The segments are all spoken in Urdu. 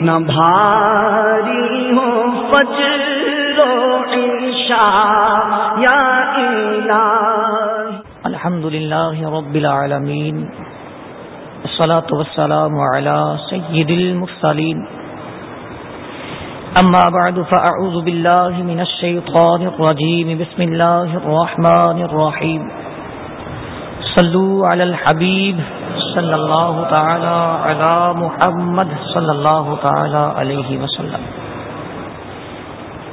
نہ بھاری ہو فجر و عشاء یا الہ الحمد للہ رب العالمین، الصلاة والسلام على سید المرسلین۔ اما بعد، فاعوذ باللہ من الشیطان الرجیم، بسم اللہ الرحمن الرحیم۔ صلو علی الحبیب صلی اللہ تعالی علی محمد صلی اللہ تعالی علیہ وسلم۔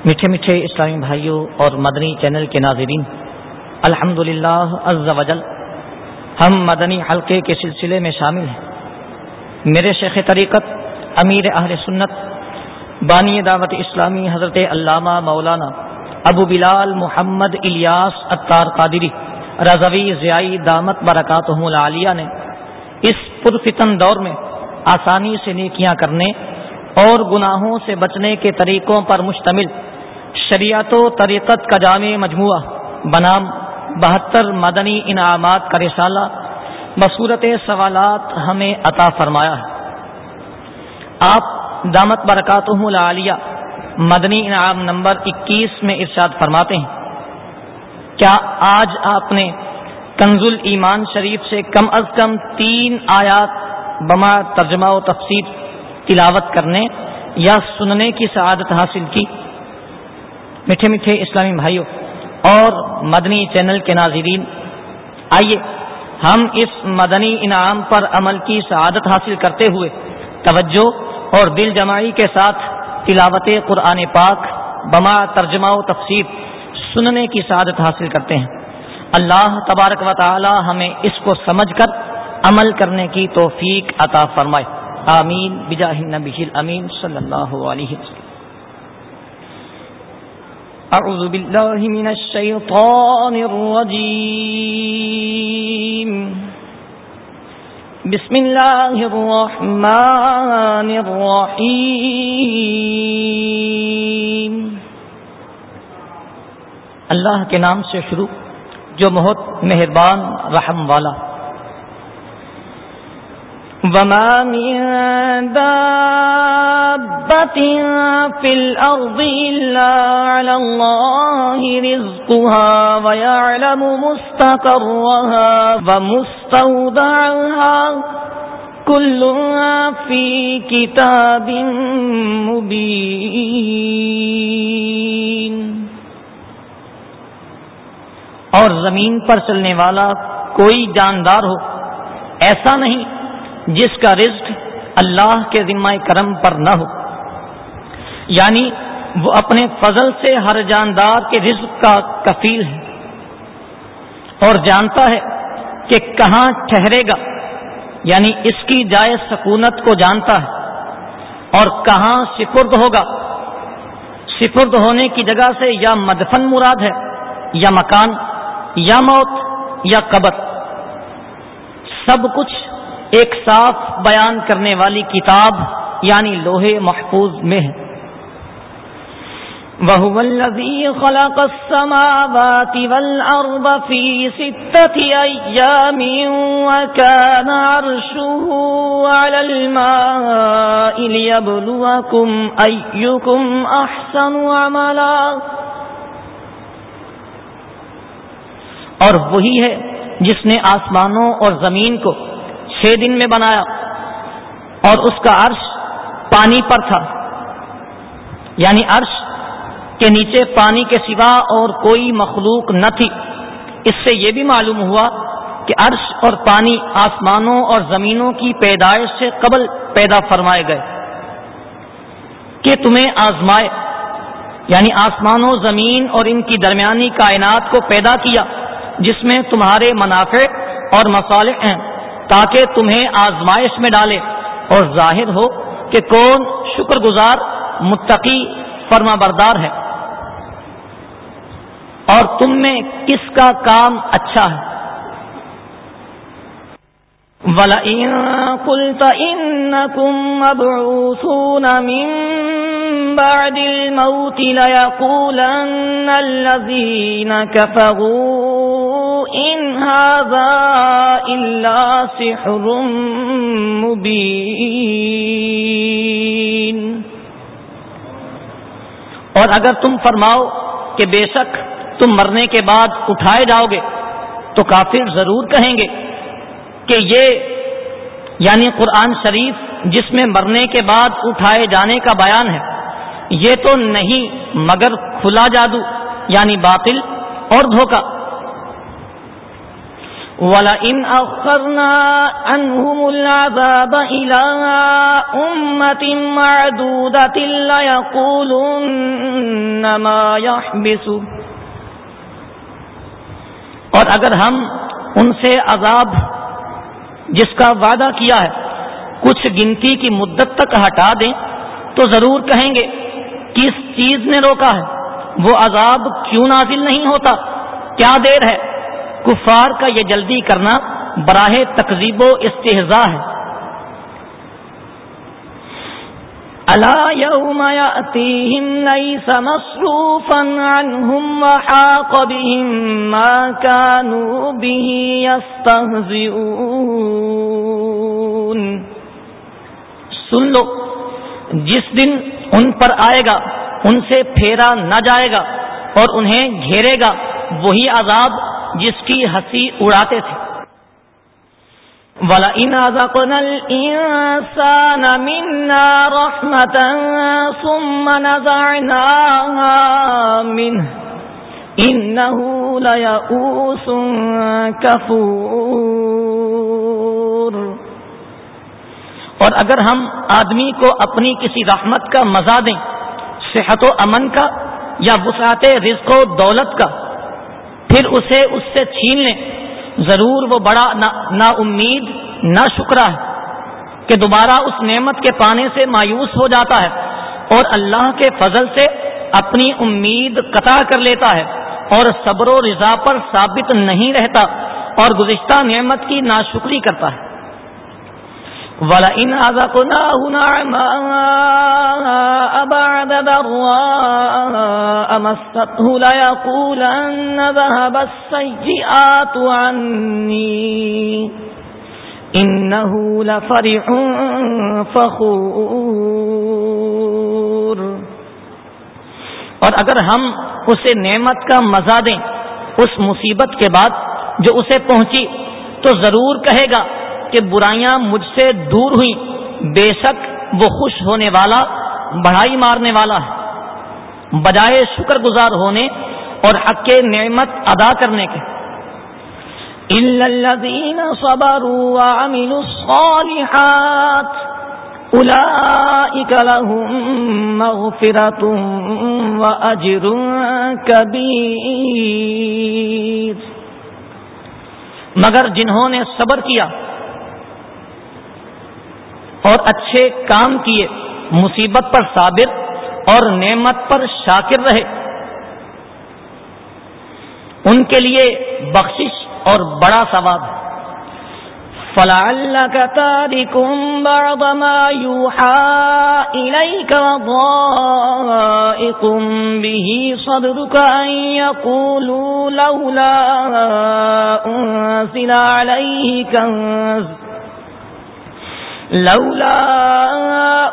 میٹھے میٹھے اسلامی بھائیوں اور مدنی چینل کے ناظرین الحمد للہ ہم مدنی حلقے کے سلسلے میں شامل ہیں۔ میرے شیخ طریقت امیر اہل سنت بانی دعوت اسلامی حضرت علامہ مولانا ابو بلال محمد الیاس اطار قادری، رضوی ضیائی دامت برکات العالیہ نے اس پرفتن دور میں آسانی سے نیکیاں کرنے اور گناہوں سے بچنے کے طریقوں پر مشتمل شریعت و طریقت کا جامع مجموعہ بنام بہتر مدنی انعامات کا رسالہ بصورت سوالات ہمیں عطا فرمایا ہے۔ آپ دامت برکات العالیہ مدنی انعام نمبر اکیس میں ارشاد فرماتے ہیں۔ کیا آج آپ نے کنز ایمان شریف سے کم از کم تین آیات بما ترجمہ و تفسیر تلاوت کرنے یا سننے کی سعادت حاصل کی۔ میٹھے میٹھے اسلامی بھائیوں اور مدنی چینل کے ناظرین، آئیے ہم اس مدنی انعام پر عمل کی سعادت حاصل کرتے ہوئے توجہ اور دل جمائی کے ساتھ تلاوت قرآن پاک بما ترجمہ و تفسیر سننے کی سعادت حاصل کرتے ہیں۔ اللہ تبارک و تعالی ہمیں اس کو سمجھ کر عمل کرنے کی توفیق عطا فرمائے۔ آمین۔ بجاہ النبی الامین صلی اللہ علیہ وسلم۔ اعوذ باللہ من الشیطان الرجیم۔ بسم اللہ الرحمن الرحیم۔ اللہ کے نام سے شروع۔ جو بہت مہربان رحم والا۔ وما من دابة في الأرض إلا على الله رزقها ويعلم مستقرها ومستودعها كلها في كتاب مبين اور زمین پر چلنے والا کوئی جاندار ہو، ایسا نہیں جس کا رزق اللہ کے ذمہ کرم پر نہ ہو۔ یعنی وہ اپنے فضل سے ہر جاندار کے رزق کا کفیل ہے اور جانتا ہے کہ کہاں ٹھہرے گا یعنی اس کی جائے سکونت کو جانتا ہے اور کہاں سپرد ہوگا۔ سپرد ہونے کی جگہ سے یا مدفن مراد ہے یا مکان۔ یا موت یا قبر۔ سب کچھ ایک صاف بیان کرنے والی کتاب یعنی لوہے محفوظ میں ہے۔ وهو الذي خلق السماوات والأرض في ستة أيام وكان عرشه على الماء ليبلوكم أيكم أحسن عملا۔ اور وہی ہے جس نے آسمانوں اور زمین کو چھ دن میں بنایا اور اس کا عرش پانی پر تھا۔ یعنی عرش کے نیچے پانی کے سوا اور کوئی مخلوق نہ تھی۔ اس سے یہ بھی معلوم ہوا کہ عرش اور پانی آسمانوں اور زمینوں کی پیدائش سے قبل پیدا فرمائے گئے۔ کہ تمہیں آزمائے یعنی آسمانوں، زمین اور ان کی درمیانی کائنات کو پیدا کیا۔ جس میں تمہارے منافع اور مصالح ہیں، تاکہ تمہیں آزمائش میں ڈالے۔ اور ظاہر ہو کہ کون شکر گزار متقی فرما بردار ہے۔ اور تم میں کس کا کام اچھا ہے؟ قُلْتَ إِنَّكُمْ مَبْعُوثُونَ مِن بَعْدِ الْمَوْتِ لَيَقُولَنَّ الَّذِينَ كَفَرُوا إن هذا إلا سحر مبين۔ اور اگر تم فرماؤ کہ بے شک تم مرنے کے بعد اٹھائے جاؤ گے تو کافر ضرور کہیں گے کہ یہ یعنی قرآن شریف جس میں مرنے کے بعد اٹھائے جانے کا بیان ہے، یہ تو نہیں مگر کھلا جادو یعنی باطل اور دھوکہ۔ وَلَئِنْ أَخَّرْنَا عَنْهُمُ الْعَذَابَ إِلَىٰ أُمَّةٍ مَعْدُودَةٍ لَيَقُولُنَّ مَا يَحْبِسُ. اور اگر ہم ان سے عذاب جس کا وعدہ کیا ہے کچھ گنتی کی مدت تک ہٹا دیں، تو ضرور کہیں گے، کس چیز نے روکا ہے؟ وہ عذاب کیوں نازل نہیں ہوتا؟ کیا دیر ہے؟ کفار کا یہ جلدی کرنا براہ تقزیب و استحضا ہے۔ الا يوم يأتيهم ليس مصروفا عنهم وحاق بهم ما كانوا به يستهزئون سن لو، جس دن ان پر آئے گا، ان سے پھیرا نہ جائے گا اور انہیں گھیرے گا، وہی عذاب جس کی ہنسی اڑاتے تھے۔ ولا ان الانسان منا رحمتا ثم نزعناها منه انه ليئوس كفور۔ اور اگر ہم آدمی کو اپنی کسی رحمت کا مزہ دیں، صحت و امن کا یا وسعت رزق و دولت کا پھر اسے اس سے چھین لیں۔ ضرور وہ بڑا نا امید نہ شکرا ہے کہ دوبارہ اس نعمت کے پانے سے مایوس ہو جاتا ہے اور اللہ کے فضل سے اپنی امید قطع کر لیتا ہے اور صبر و رضا پر ثابت نہیں رہتا اور گزشتہ نعمت کی ناشکری کرتا ہے۔ وَلَئِنْ أَذَقْنَاهُ نَعْمَاءَ بَعْدَ ضَرَّاءَ مَسَّتْهُ لَيَقُولَنَّ ذَهَبَ السَّيِّئَاتُ عَنِّي إِنَّهُ لَفَرِحٌ فَخُورٌ۔ اور اگر ہم اسے نعمت کا مزہ دیں اس مصیبت کے بعد جو اسے پہنچی تو ضرور کہے گا کہ برائیاں مجھ سے دور ہوئیں۔ بے شک وہ خوش ہونے والا، بڑھائی مارنے والا ہے۔ بجائے شکر گزار ہونے اور حق کے نعمت ادا کرنے کے۔ الذين صبروا مگر جنہوں نے صبر کیا اور اچھے کام کیے، مصیبت پر صابر اور نعمت پر شاکر رہے۔ ان کے لیے بخشش اور بڑا ثواب۔ ہے فلعلك تارك بعض ما يوحى إليك وضائق به صدرك أن يقولوا لولا أنزل عليه كنز لولا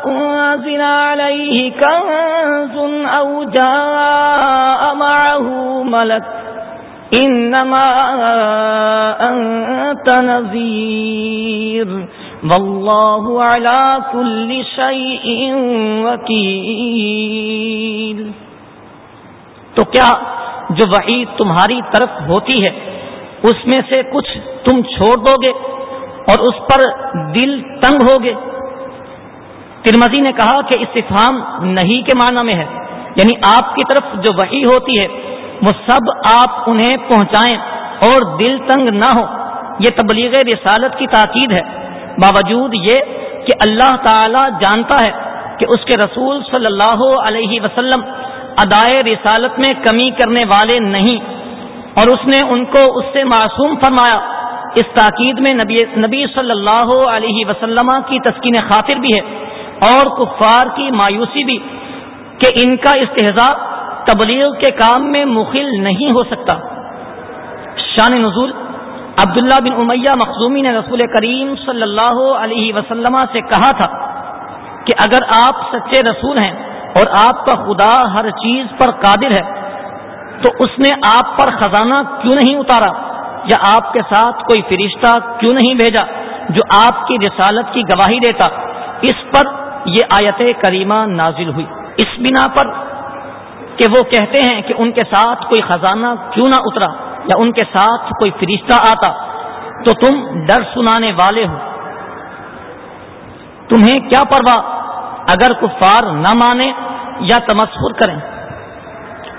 أنزل عليه كنز أو جاء معه ملك انما انت نذیر واللہ علا کل شیء وکیل تو کیا جو وحید تمہاری طرف ہوتی ہے اس میں سے کچھ تم چھوڑ دو گے اور اس پر دل تنگ ہوگے ترمزی نے کہا کہ استفام نہیں کے معنی میں ہے۔ یعنی آپ کی طرف جو وحی ہوتی ہے، وہ سب آپ انہیں پہنچائیں اور دل تنگ نہ ہو۔ یہ تبلیغ رسالت کی تاکید ہے۔ باوجود یہ کہ اللہ تعالی جانتا ہے کہ اس کے رسول صلی اللہ علیہ وسلم ادائے رسالت میں کمی کرنے والے نہیں اور اس نے ان کو اس سے معصوم فرمایا۔ اس تاکید میں نبی نبی صلی اللہ علیہ وسلم کی تسکین خاطر بھی ہے اور کفار کی مایوسی بھی کہ ان کا استحضاء تبلیغ کے کام میں مخل نہیں ہو سکتا۔ شان نزول عبداللہ بن امیہ مخزومی نے رسول کریم صلی اللہ علیہ وسلم سے کہا تھا کہ اگر آپ سچے رسول ہیں اور آپ کا خدا ہر چیز پر قادر ہے تو اس نے آپ پر خزانہ کیوں نہیں اتارا؟ یا آپ کے ساتھ کوئی فرشتہ کیوں نہیں بھیجا جو آپ کی رسالت کی گواہی دیتا؟ اس پر یہ آیت کریمہ نازل ہوئی۔ اس بنا پر کہ وہ کہتے ہیں کہ ان کے ساتھ کوئی خزانہ کیوں نہ اترا یا ان کے ساتھ کوئی فرشتہ آتا، تو تم ڈر سنانے والے ہو۔ تمہیں کیا پرواہ؟ اگر کفار نہ مانے یا تمسر کریں۔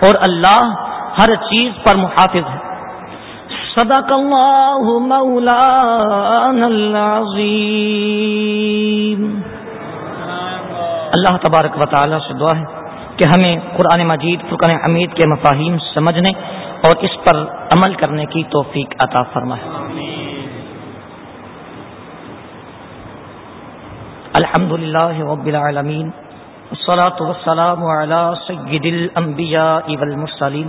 اور اللہ ہر چیز پر محافظ ہے۔ صدق اللہ مولانا العظیم۔ اللہ تبارک و تعالی سے دعا ہے کہ ہمیں قرآن مجید، فرقان حمید کے مفاہیم سمجھنے اور اس پر عمل کرنے کی توفیق عطا فرمائے۔ الحمد للہ رب العالمین، والصلاة والسلام على سيد الأنبياء والمرسلين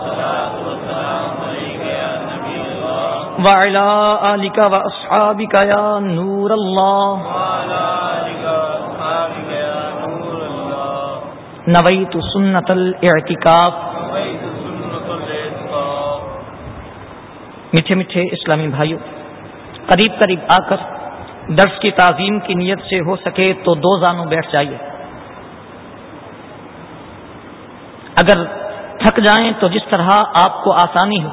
وعلى آلك وأصحابك يا نور الله. نويت سنة الاعتكاف. میٹھے میٹھے اسلامی بھائیوں قریب قریب آ کر درس کی تعظیم کی نیت سے ہو سکے تو دو زانوں بیٹھ جائیے۔ اگر تھک جائیں تو جس طرح آپ کو آسانی ہو،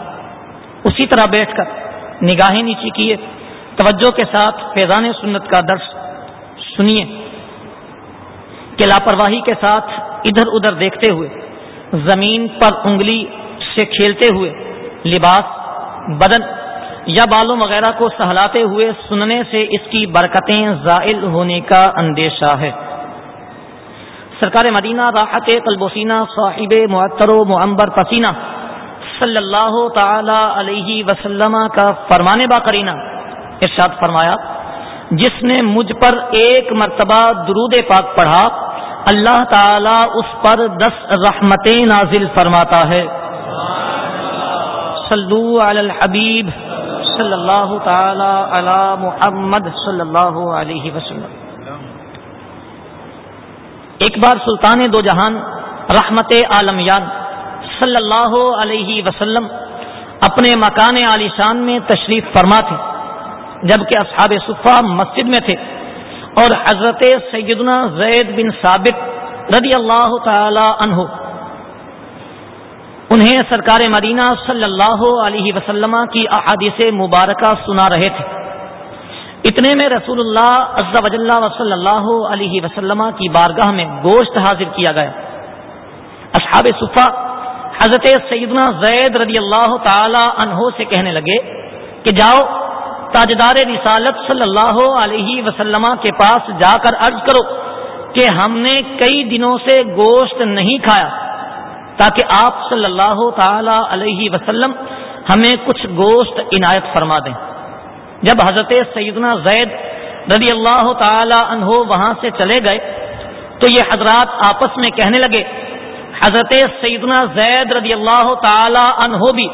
اسی طرح بیٹھ کر نگاہیں نیچی کیے، توجہ کے ساتھ فیضان سنت کا درس سنیے۔ کہ لاپرواہی کے ساتھ ادھر ادھر دیکھتے ہوئے، زمین پر انگلی سے کھیلتے ہوئے، لباس، بدن یا بالوں وغیرہ کو سہلاتے ہوئے سننے سے اس کی برکتیں زائل ہونے کا اندیشہ ہے۔ سرکار مدینہ، راحت قلبوسینہ صاحب معطر و معمبر پسینہ صلی اللہ تعالی علیہ وسلم کا فرمانے با کرینہ ارشاد فرمایا، جس نے مجھ پر ایک مرتبہ درود پاک پڑھا، اللہ تعالی اس پر دس رحمتیں نازل فرماتا ہے۔ صلو علی الحبیب صلی اللہ تعالی علی محمد صلی اللہ علیہ وسلم۔ ایک بار سلطان دو جہان رحمت عالمیان صلی اللہ علیہ وسلم اپنے مکان علی شان میں تشریف فرما تھے جبکہ اصحاب صفا مسجد میں تھے۔ اور حضرت سیدنا زید بن ثابت رضی اللہ تعالی عنہ، انہیں سرکار مدینہ صلی اللہ علیہ وسلم کی احادیث مبارکہ سنا رہے تھے۔ اتنے میں رسول اللہ عز و جل صلی اللہ علیہ وسلم کی بارگاہ میں گوشت حاضر کیا گیا۔ اصحاب صفا حضرت سیدنا زید رضی اللہ تعالی عنہ سے کہنے لگے کہ جاؤ تاجدار رسالت صلی اللہ علیہ وسلم کے پاس جا کر عرض کرو کہ ہم نے کئی دنوں سے گوشت نہیں کھایا تاکہ آپ صلی اللہ تعالی علیہ وسلم ہمیں کچھ گوشت عنایت فرما دیں۔ جب حضرت سیدنا زید رضی اللہ تعالی عنہ وہاں سے چلے گئے تو یہ حضرات آپس میں کہنے لگے حضرت سیدنا زید رضی اللہ تعالی عنہ بھی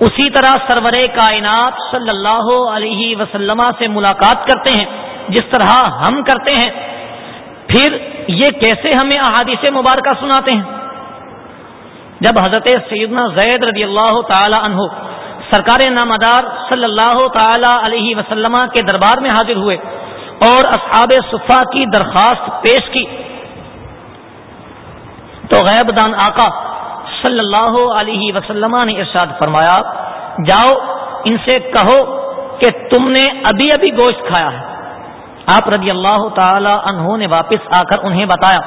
اسی طرح سرور کائنات صلی اللہ علیہ وسلم سے ملاقات کرتے ہیں، جس طرح ہم کرتے ہیں۔ پھر یہ کیسے ہمیں احادیث مبارکہ سناتے ہیں؟ جب حضرت سیدنا زید رضی اللہ تعالی عنہ سرکار نامدار صلی اللہ تعالی علیہ وسلم کے دربار میں حاضر ہوئے اور اصحاب صفا کی درخواست پیش کی تو غیب دان آقا صلی اللہ علیہ وسلم نے ارشاد فرمایا، جاؤ، ان سے کہو کہ تم نے ابھی ابھی گوشت کھایا ہے۔ آپ رضی اللہ تعالی عنہ نے واپس آ کر انہیں بتایا۔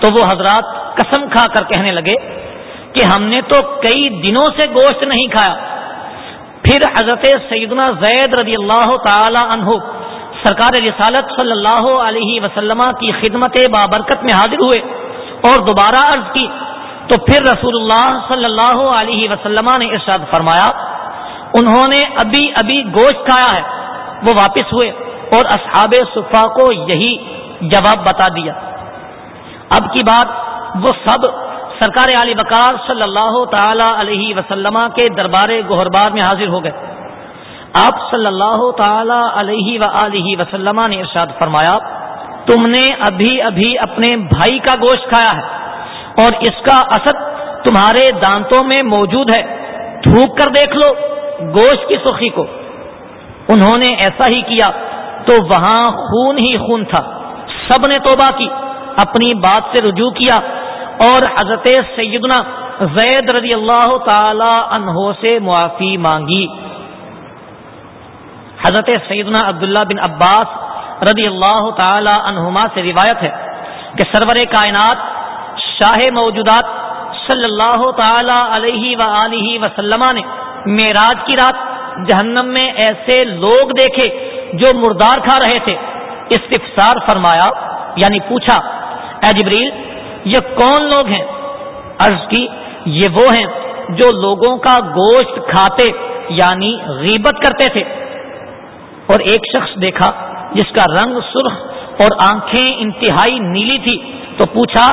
تو وہ حضرات قسم کھا کر کہنے لگے کہ ہم نے تو کئی دنوں سے گوشت نہیں کھایا۔ پھر حضرت سیدنا زید رضی اللہ تعالی عنہ سرکار رسالت صلی اللہ علیہ وسلم کی خدمت بابرکت میں حاضر ہوئے۔ اور دوبارہ عرض کی تو پھر رسول اللہ صلی اللہ علیہ وسلم نے ارشاد فرمایا، انہوں نے ابھی ابھی گوشت کھایا ہے، وہ واپس ہوئے اور اصحاب صفا کو یہی جواب بتا دیا۔ اب کی بات، وہ سب سرکار علی بکار صلی اللہ تعالی علیہ وسلم کے دربار گہربار میں حاضر ہو گئے۔ آپ صلی اللہ تعالی علیہ و وسلم نے ارشاد فرمایا تم نے ابھی ابھی اپنے بھائی کا گوشت کھایا ہے اور اس کا اثر تمہارے دانتوں میں موجود ہے۔ تھوک کر دیکھ لو گوشت کی سخی کو۔ انہوں نے ایسا ہی کیا تو وہاں خون ہی خون تھا۔ سب نے توبہ کی، اپنی بات سے رجوع کیا اور حضرت سیدنا زید رضی اللہ تعالی عنہ سے معافی مانگی۔ حضرت سیدنا عبداللہ بن عباس رضی اللہ تعالی عنہما سے روایت ہے کہ سرور کائنات شاہ موجودات صلی اللہ تعالی علیہ و وسلم نے معراج کی رات جہنم میں ایسے لوگ دیکھے جو مردار کھا رہے تھے۔ استفسار فرمایا یعنی پوچھا، اے جبریل، یہ کون لوگ ہیں؟ عرض کی، یہ وہ ہیں جو لوگوں کا گوشت کھاتے یعنی غیبت کرتے تھے۔ اور ایک شخص دیکھا جس کا رنگ سرخ اور آنکھیں انتہائی نیلی تھی، تو پوچھا،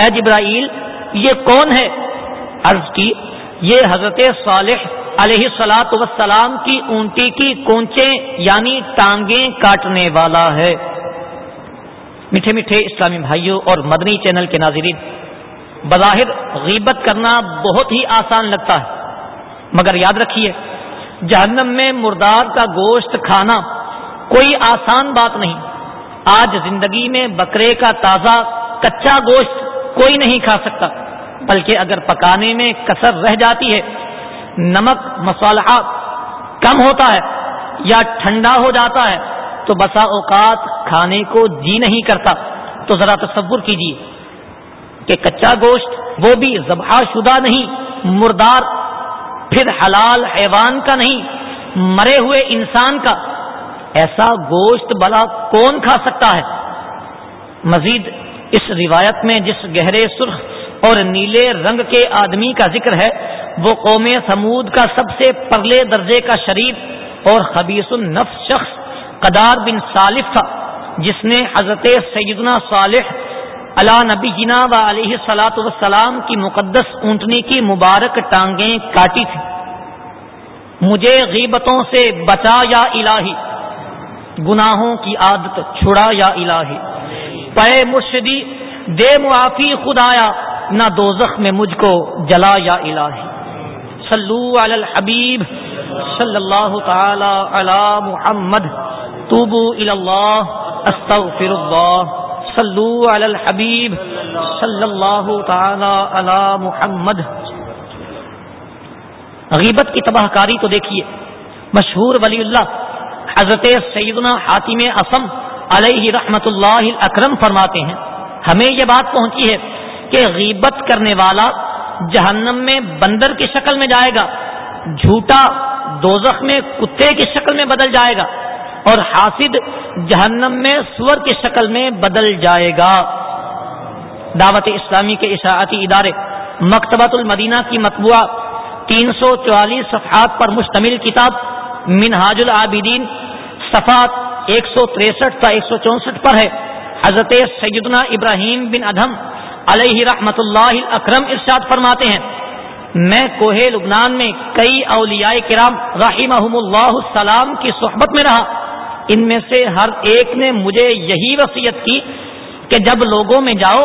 اے جبرائیل، یہ کون ہے؟ عرض کی، یہ حضرت صالح علیہ سلاۃ وسلام کی اونٹی کی کونچیں یعنی ٹانگیں کاٹنے والا ہے۔ میٹھے میٹھے اسلامی بھائیوں اور مدنی چینل کے ناظرین، بظاہر غیبت کرنا بہت ہی آسان لگتا ہے، مگر یاد رکھیے، جہنم میں مردار کا گوشت کھانا کوئی آسان بات نہیں۔ آج زندگی میں بکرے کا تازہ، کچا گوشت کوئی نہیں کھا سکتا، بلکہ اگر پکانے میں کثر رہ جاتی ہے، نمک مسالہ کم ہوتا ہے یا ٹھنڈا ہو جاتا ہے، تو بسا اوقات کھانے کو جی نہیں کرتا۔ تو ذرا تصور کیجیے کہ کچا گوشت وہ بھی ذبح شدہ نہیں، مردار، پھر حلال حیوان کا نہیں، مرے ہوئے انسان کا۔ ایسا گوشت بلا کون کھا سکتا ہے؟ مزید اس روایت میں جس گہرے سرخ اور نیلے رنگ کے آدمی کا ذکر ہے، وہ قوم سمود کا سب سے پرلے درجے کا شریف اور خبیص النفس شخص قدار بن صالف تھا، جس نے حضرت سیدنا صالح علا نبی جنا و علیہ سلاۃ وسلام کی مقدس اونٹنی کی مبارک ٹانگیں کاٹی تھی مجھے غیبتوں سے بچا یا الہی؟ گناہوں کی عادت چھڑا یا الہی۔ پے مرشدی، دے معافی خدایا، نہ دوزخ میں مجھ کو جلا یا الہی۔ صلو علی الحبیب صلی اللہ تعالی علی محمد، توبو الی اللہ استغفر اللہ صلو علی الحبیب صلی اللہ تعالی علی محمد۔ غیبت کی تباہ کاری تو دیکھیے، مشہور ولی اللہ حضرت سیدنا حاتم اسم علیہ رحمت اللہ اکرم فرماتے ہیں، ہمیں یہ بات پہنچی ہے کہ غیبت کرنے والا جہنم میں بندر کی شکل میں جائے گا، جھوٹا دوزخ میں کتے کی شکل میں بدل جائے گا اور حاسد جہنم میں سور کی شکل میں بدل جائے گا۔ دعوت اسلامی کے اشاعتی ادارے مکتبۃ المدینہ کی مطبوعہ تین سو چوالیس صفحات پر مشتمل کتاب منہاج العابدین صفات ایک سو تریسٹھ تا ایک سو چونسٹھ پر ہے۔ حضرت سیدنا ابراہیم بن ادھم علیہ رحمت اللہ اکرم ارشاد فرماتے ہیں، میں کوہ لبنان میں کئی اولیاء کرام رحمہم اللہ السلام کی صحبت میں رہا۔ ان میں سے ہر ایک نے مجھے یہی وصیت کی کہ جب لوگوں میں جاؤ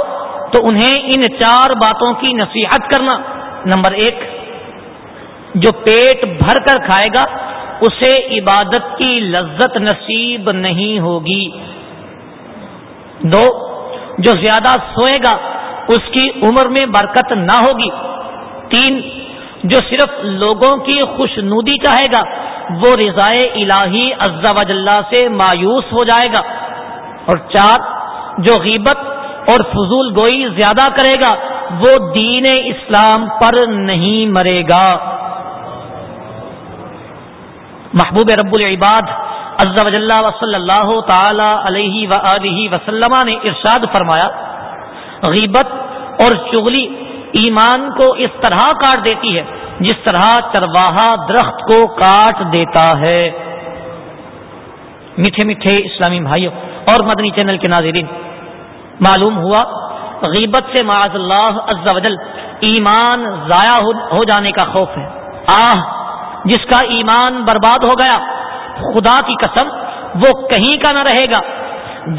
تو انہیں ان چار باتوں کی نصیحت کرنا۔ نمبر ایک، جو پیٹ بھر کر کھائے گا اسے عبادت کی لذت نصیب نہیں ہوگی۔ دو، جو زیادہ سوئے گا، اس کی عمر میں برکت نہ ہوگی۔ تین، جو صرف لوگوں کی خوش نودی چاہے گا، وہ رضائے الہی عزا وجاللہ سے مایوس ہو جائے گا۔ اور چار، جو غیبت اور فضول گوئی زیادہ کرے گا، وہ دین اسلام پر نہیں مرے گا۔ محبوب رب العباد عز و جل و صلی اللہ تعالی علیہ و وسلم نے ارشاد فرمایا، غیبت اور چغلی ایمان کو اس طرح کاٹ دیتی ہے جس طرح چرواہا درخت کو کاٹ دیتا ہے۔ میٹھے میٹھے اسلامی بھائیوں اور مدنی چینل کے ناظرین، معلوم ہوا غیبت سے معاذ اللہ عز و جل ایمان ضائع ہو جانے کا خوف ہے۔ آہ! جس کا ایمان برباد ہو گیا، خدا کی قسم، وہ کہیں کا نہ رہے گا۔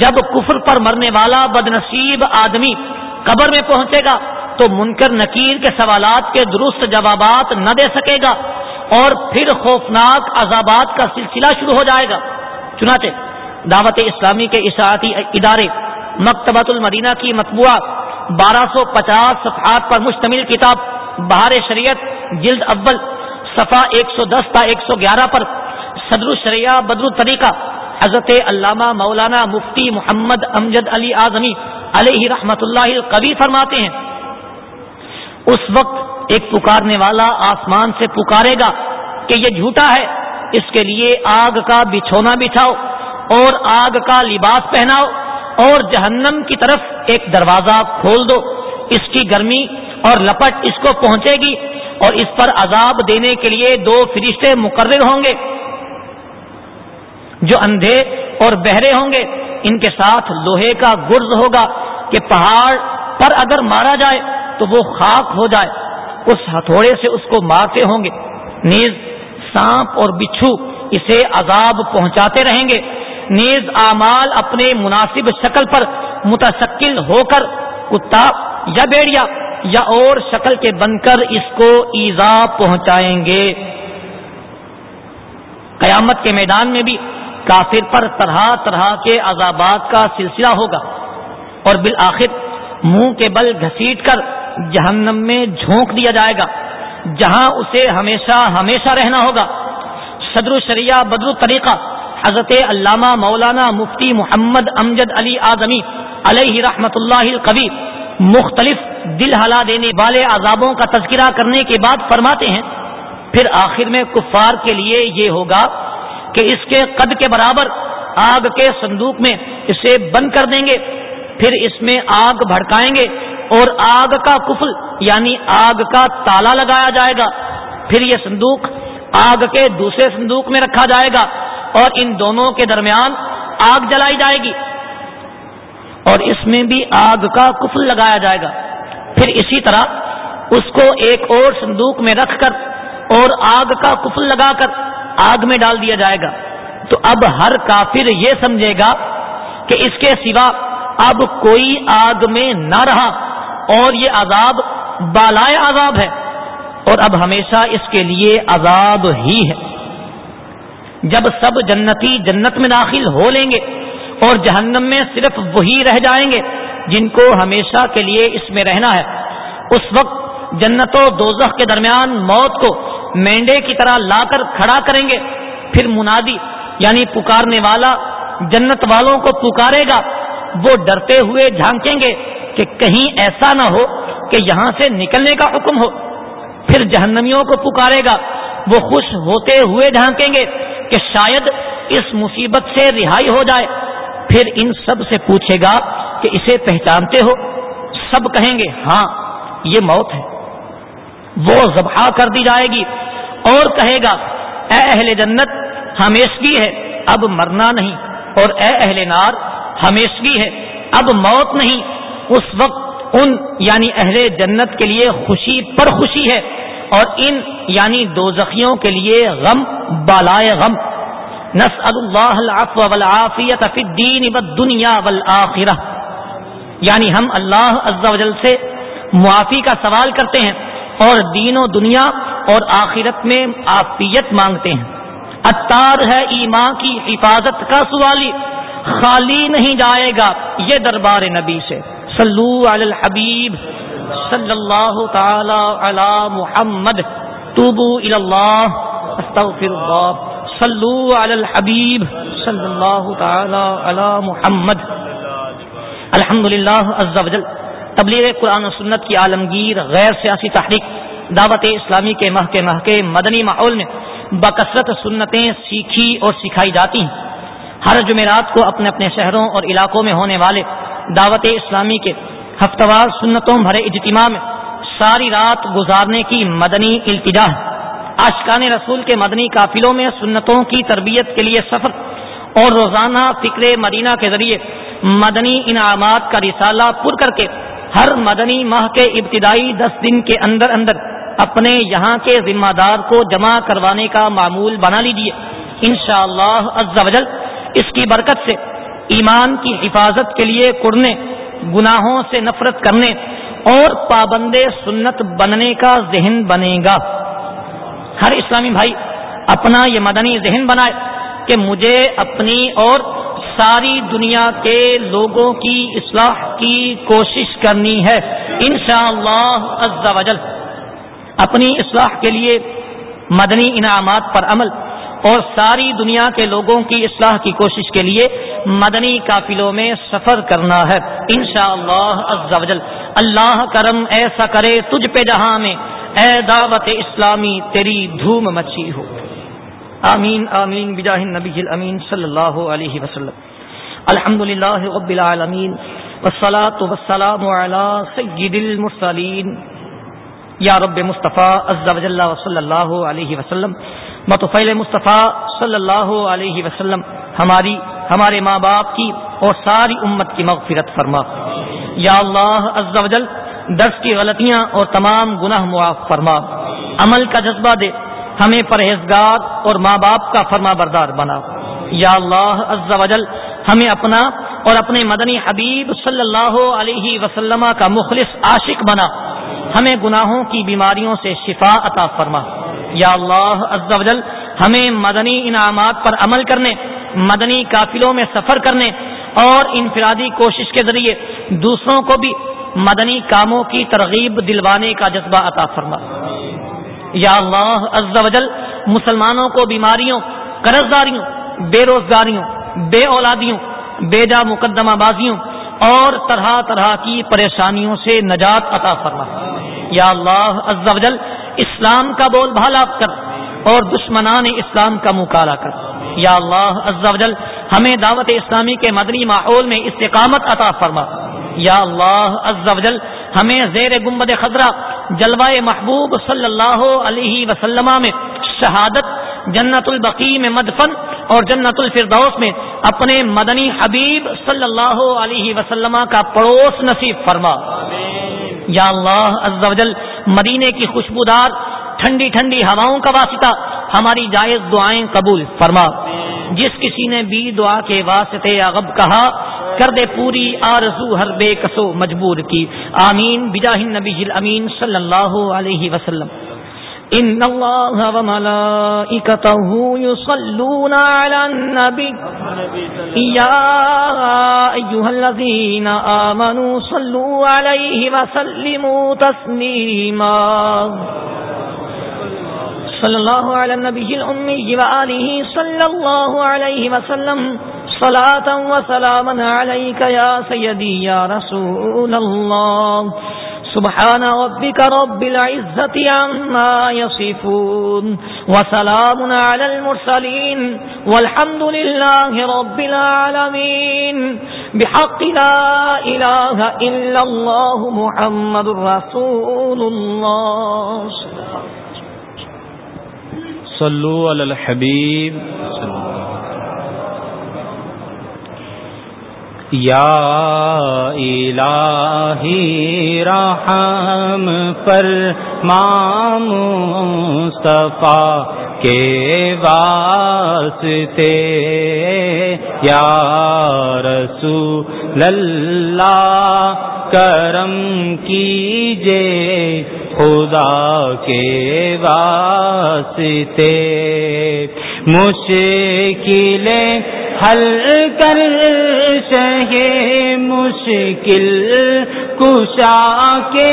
جب کفر پر مرنے والا بد نصیب آدمی قبر میں پہنچے گا، تو منکر نکیر کے سوالات کے درست جوابات نہ دے سکے گا اور پھر خوفناک عذابات کا سلسلہ شروع ہو جائے گا۔ چنانچہ، دعوت اسلامی کے اشاعتی ادارے مکتبۃ المدینہ کی مطبوعہ بارہ سو پچاس صفحات پر مشتمل کتاب بہار شریعت جلد اول صفا ایک سو دس تا ایک سو گیارہ پر صدر الشریعہ بدر الطریقہ، حضرت علامہ مولانا مفتی محمد امجد علی اعظمی علیہ رحمت اللہ القوی فرماتے ہیں، اس وقت ایک پکارنے والا آسمان سے پکارے گا کہ یہ جھوٹا ہے، اس کے لیے آگ کا بچھونا بچھاؤ اور آگ کا لباس پہناؤ اور جہنم کی طرف ایک دروازہ کھول دو، اس کی گرمی اور لپٹ اس کو پہنچے گی اور اس پر عذاب دینے کے لیے دو فرشتے مقرر ہوں گے جو اندھے اور بہرے ہوں گے۔ ان کے ساتھ لوہے کا گرز ہوگا کہ پہاڑ پر اگر مارا جائے تو وہ خاک ہو جائے۔ اس ہتھوڑے سے اس کو مارتے ہوں گے۔ نیز سانپ اور بچھو اسے عذاب پہنچاتے رہیں گے۔ نیز اعمال اپنے مناسب شکل پر متشکل ہو کر، کتا یا بیڑیا یا اور شکل کے بن کر اس کو ایزا پہنچائیں گے۔ قیامت کے میدان میں بھی کافر پر طرح طرح کے عذابات کا سلسلہ ہوگا اور بالآخر منہ کے بل گھسیٹ کر جہنم میں جھونک دیا جائے گا، جہاں اسے ہمیشہ ہمیشہ رہنا ہوگا۔ صدر الشریعہ بدر طریقہ حضرت علامہ مولانا مفتی محمد امجد علی اعظمی علیہ رحمت اللہ القبی مختلف دل ہلا دینے والے عذابوں کا تذکرہ کرنے کے بعد فرماتے ہیں، پھر آخر میں کفار کے لیے یہ ہوگا کہ اس کے قد کے برابر آگ کے صندوق میں اسے بند کر دیں گے، پھر اس میں آگ بھڑکائیں گے اور آگ کا کفل یعنی آگ کا تالا لگایا جائے گا، پھر یہ صندوق آگ کے دوسرے صندوق میں رکھا جائے گا اور ان دونوں کے درمیان آگ جلائی جائے گی۔ اور اس میں بھی آگ کا کفل لگایا جائے گا۔ پھر اسی طرح اس کو ایک اور صندوق میں رکھ کر اور آگ کا کفل لگا کر آگ میں ڈال دیا جائے گا۔ تو اب ہر کافر یہ سمجھے گا کہ اس کے سوا اب کوئی آگ میں نہ رہا اور یہ عذاب بالائے عذاب ہے۔ اور اب ہمیشہ اس کے لیے عذاب ہی ہے۔ جب سب جنتی جنت میں داخل ہو لیں گے اور جہنم میں صرف وہی رہ جائیں گے جن کو ہمیشہ کے لیے اس میں رہنا ہے۔ اس وقت جنت و دوزخ کے درمیان موت کو مینڈے کی طرح لا کر کھڑا کریں گے۔ پھر منادی یعنی پکارنے والا جنت والوں کو پکارے گا۔ وہ ڈرتے ہوئے جھانکیں گے کہ کہیں ایسا نہ ہو کہ یہاں سے نکلنے کا حکم ہو۔ پھر جہنمیوں کو پکارے گا۔ وہ خوش ہوتے ہوئے جھانکیں گے کہ شاید اس مصیبت سے رہائی ہو جائے۔ پھر ان سب سے پوچھے گا کہ اسے پہچانتے ہو؟ سب کہیں گے ہاں یہ موت ہے۔ وہ ذبح کر دی جائے گی۔ اور کہے گا، اے اہل جنت، ہمیشگی ہے، اب مرنا نہیں۔ اور اے اہل نار، ہمیشگی ہے، اب موت نہیں۔ اس وقت ان یعنی اہل جنت کے لیے خوشی پر خوشی ہے۔ اور ان یعنی دو زخیوں کے لیے غم، بالائے غم۔ نسأل اللہ العفو والعافیت فی الدین والدنیا والآخرہ یعنی ہم اللہ عز و جل سے معافی کا سوال کرتے ہیں اور دین و دنیا اور آخرت میں عافیت مانگتے ہیں۔ اتار ہے ایمان کی حفاظت کا سوالی۔ خالی نہیں جائے گا یہ دربار نبی سے۔ صلو علی الحبیب صلی اللہ تعالی علی محمد، توبو اللہ، استغفر اللہ۔ صلو علی الحبیب صلی اللہ تعالی علی محمد. الحمد للہ تبلیغ قرآن و سنت کی عالمگیر غیر سیاسی تحریک دعوت اسلامی کے ماہ کے مدنی ماحول میں بکثرت سنتیں سیکھی اور سکھائی جاتی ہیں. ہر جمعرات کو اپنے اپنے شہروں اور علاقوں میں ہونے والے دعوت اسلامی کے ہفتہ وار سنتوں بھرے اجتماع میں ساری رات گزارنے کی مدنی التجا آشقان رسول کے مدنی قافلوں میں سنتوں کی تربیت کے لیے سفر اور روزانہ فکر مدینہ کے ذریعے مدنی انعامات کا رسالہ پر کر کے ہر مدنی ماہ کے ابتدائی دس دن کے اندر اندر اپنے یہاں کے ذمہ دار کو جمع کروانے کا معمول بنا لیجیے۔ ان شاء اللہ اس کی برکت سے ایمان کی حفاظت کے لیے کڑنے گناہوں سے نفرت کرنے اور پابند سنت بننے کا ذہن بنے گا۔ ہر اسلامی بھائی اپنا یہ مدنی ذہن بنائے کہ مجھے اپنی اور ساری دنیا کے لوگوں کی اصلاح کی کوشش کرنی ہے۔ انشاءاللہ شاء اللہ اپنی اصلاح کے لیے مدنی انعامات پر عمل۔ اور ساری دنیا کے لوگوں کی اصلاح کی کوشش کے لیے مدنی قافلوں میں سفر کرنا ہے۔ انشاءاللہ شاء اللہ اللہ کرم ایسا کرے تجھ پہ جہاں میں۔ اے دعوت اسلامی، تیری دھوم مچی ہو۔ آمین آمین، بجاہ نبی الامین صلی اللہ علیہ وسلم۔ الحمد للہ رب العالمین۔ والصلاة والسلام على سید المرسلین۔ یا رب مصطفیٰ عز و جل صلی اللہ علیہ وسلم۔ متفیل مصطفیٰ صلی اللہ علیہ وسلم، ہماری، ہمارے ماں باپ کی اور ساری امت کی مغفرت فرما۔ یا اللہ عز و جل، درس کی غلطیاں اور تمام گناہ معاف فرما۔ عمل کا جذبہ دے، ہمیں پرہیزگار اور ماں باپ کا فرما بردار بنا۔ یا اللہ عز و جل، ہمیں اپنا اور اپنے مدنی حبیب صلی اللہ علیہ وسلم کا مخلص عاشق بنا۔ ہمیں گناہوں کی بیماریوں سے شفا عطا فرما۔ یا اللہ عز و جل، ہمیں مدنی انعامات پر عمل کرنے، مدنی قافلوں میں سفر کرنے اور انفرادی کوشش کے ذریعے دوسروں کو بھی مدنی کاموں کی ترغیب دلوانے کا جذبہ عطا فرما۔ یا اللہ عز و جل، مسلمانوں کو بیماریوں قرض داریوں بے روزگاریوں، بے اولادیوں، بیجا مقدمہ بازیوں اور طرح طرح کی پریشانیوں سے نجات عطا فرما۔ یا اللہ عز و جل اسلام کا بول بھالا کر اور دشمنان اسلام کا مکالا کر۔ یا اللہ عز و جل ہمیں دعوت اسلامی کے مدنی ماحول میں استقامت عطا فرما۔ یا اللہ عز و جل ہمیں زیر گمبد خزرہ جلوائے محبوب صلی اللہ علیہ وسلم میں شہادت جنت البقی میں مدفن اور جنت الفردوس میں اپنے مدنی حبیب صلی اللہ علیہ وسلم کا پڑوس نصیب فرما۔ یا اللہ عز و جل مدینے کی خوشبودار ٹھنڈی ٹھنڈی ہواؤں کا واسطہ، ہماری جائز دعائیں قبول فرما۔ جس کسی نے بھی دعا کے واسطے اغب کہا، کر دے پوری آرزو ہر بے کسو مجبور کی۔ آمین۔ بجاہ النبی امین صلی اللہ علیہ وسلم۔ ان الله وملائكته يصلون على النبي. يا ايها الذين امنوا صلوا عليه وسلموا تسليما. صلى الله على النبي الامي واله صلى الله عليه وسلم. صلاه وسلاما عليك يا سيدي يا رسول الله. سبحان ربك رب العزة عما يصفون وسلام على المرسلين والحمد لله رب العالمين بحق لا إله إلا الله محمد رسول الله. صلوا على الحبيب یا الہی رحم پر مام صفا کے واسطے، یا رسول اللہ، کرم کیجے خدا کے واسطے۔ مشکلیں حل کر مشکل کشا کے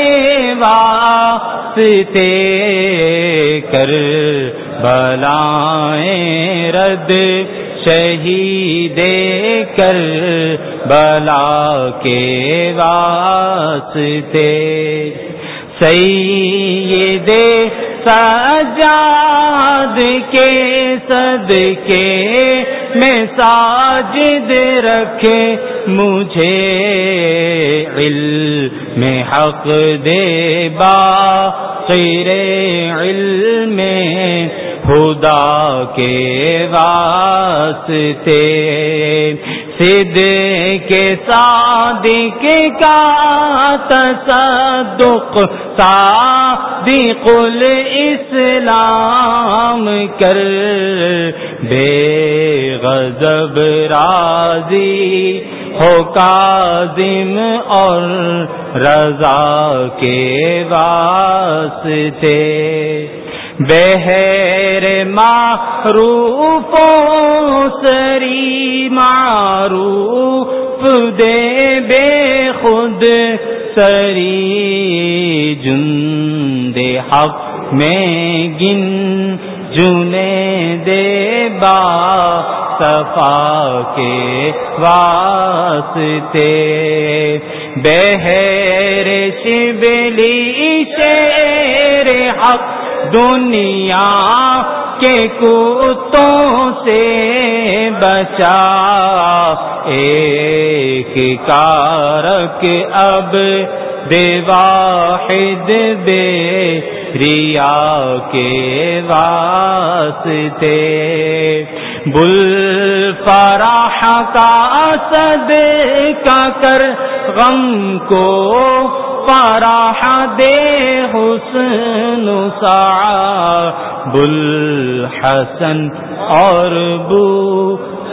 واسطے کر بلائیں رد شہید کر بلا کے واسطے۔ سید سجاد کے صدقے میں ساجد رکھے مجھے علم میں حق دے با خیر علم خدا کے واسطے۔ سد کے صادق کا تصدق، صادق الاسلام کر۔ بے غضب راضی ہو کاظم اور رضا کے واسطے۔ بہر معروف سری معروف دے بے خود سری جن حق میں گن جنے دے با صفا کے واسطے بہر شبلی شیر حق دنیا کے کتوں سے بچا۔ ایک کارک اب بے واحد بے ریا کے واسطے۔ بل فراح کا صد کا کر غم کو فراح دے حسن سا بل حسن اور بو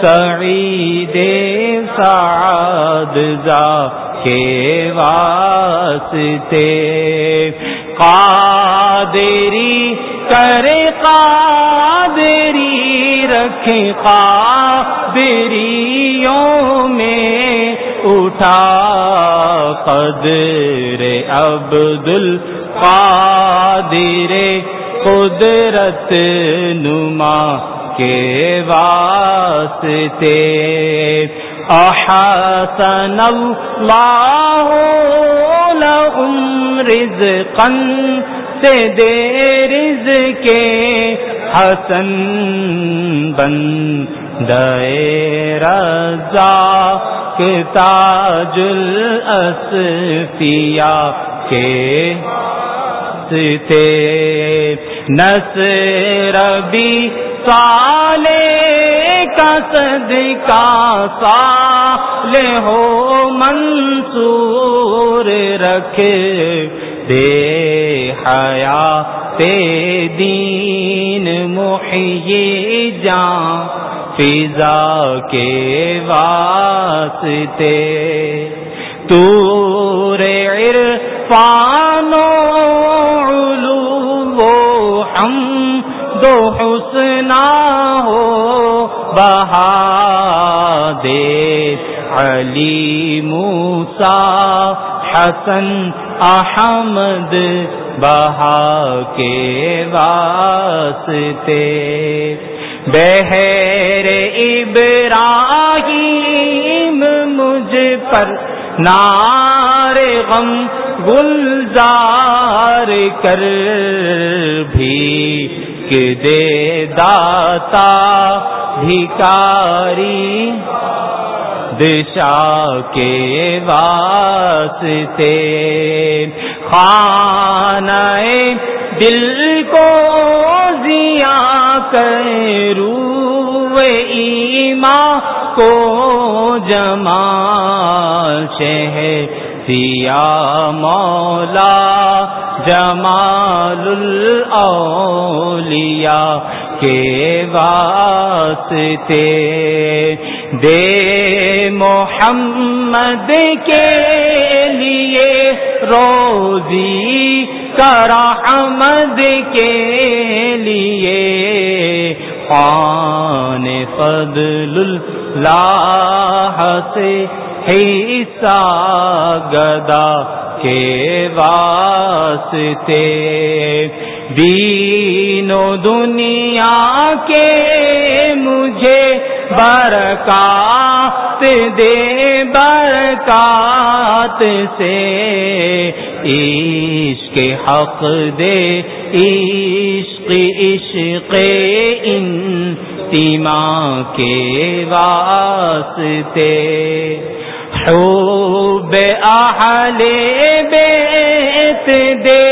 سعید سعد زا کے واسطے۔ قادری کرے، قادری رکھے، قادریوں میں اٹھا۔ قدر عبد القادر قدرت نما کے واسطے۔ احسن اللہ لهم رزقا، سے دے رزق کے حسن بن دے رضا کے تاج الاسفیا کے ستے نصر بھی سالے کا صدقہ سالے ہو، منصور رکھ دے حیا تے دین محیے جان، فضا کے واسطے۔ تور عرفانو علو ہم دو حسنا ہو، بہا دے علی موسا حسن احمد بہا کے واسطے۔ بہر ابراہیم مجھ پر نار غم گلزار کر بھی دے داتا، بھکاری، دشا کے واسطے۔ خانہ دل کو ضیا کرو ایما کو جمال شہر سیا مولا۔ جمال الاولیاء کے واسطے دے محمد کے لیے روزی کرحمد کے لیے خان فضل اللہ سے حصہ گدا کے واسطے۔ دین و دنیا کے مجھے برکات دے، برکات سے۔ عشق حق دے، عشق عشق انتما کے واسطے۔ حب اہل بیت دے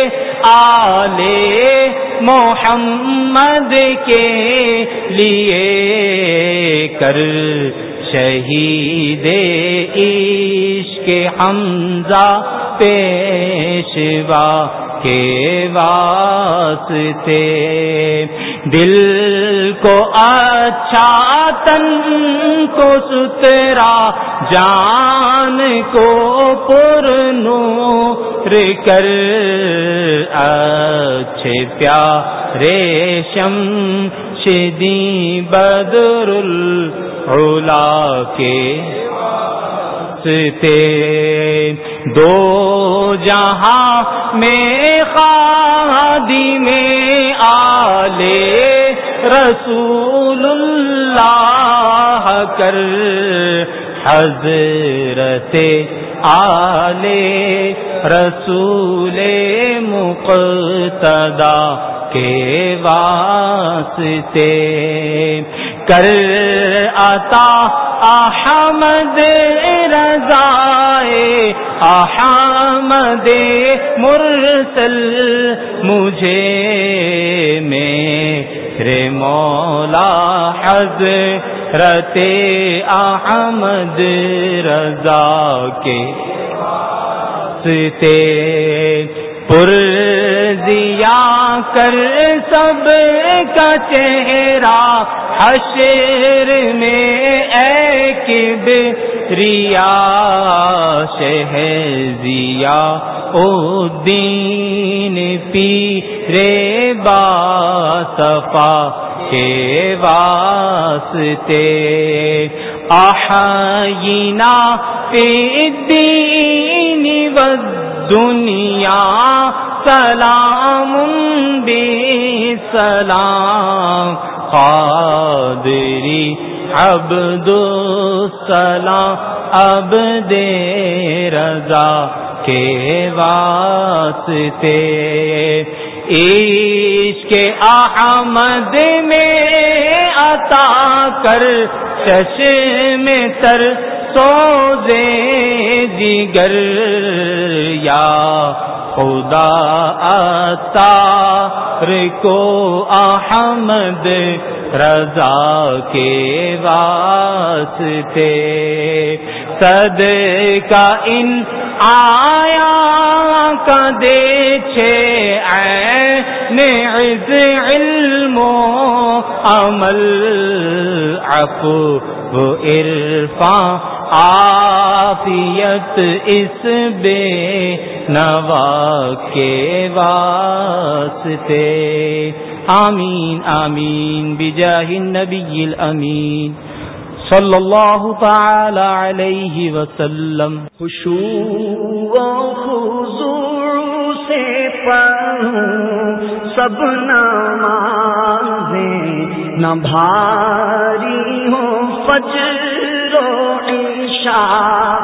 آلے محمد کے لیے کر شہید عشق حمزہ پیشوا کے واسطے۔ دل کو اچھا تن کو سترا جان کو پر نور کر۔ اچھے پیارے شم شدی بدر العلا کے دو جہاں میں خادی میں آلے رسول اللہ کر حضرت آلے رسول مقتدا کے واسطے کر عطا احمد رضائے احمد مرسل مجھے میرے مولا حضرت احمد رضا کے ستے پر دیا کر سب کا چہرہ حشر میں اے کب ریا شہزیا او دین پی رے با صفا کے واسطے آحینا پی دین و دنیا سلام بی سلام، قادری عبد السلام اب دے رضا کے واسطے۔ عشق احمد میں عطا کر چش میں تر سوزے جگر یا خدا اتار کو احمد رضا کے واسطے۔ صد کا ان آیا کا دے عز علم و عمل، عفو و عرفان آفیت اس بے نوا کے واسطے۔ آمین آمین، بجاہ النبی الامین۔ صلی اللہ تعالی علیہ وسلم. خوشو خضوع سے پڑھوں سب نمازیں نہ بھاری ہوں، فجر و عشاء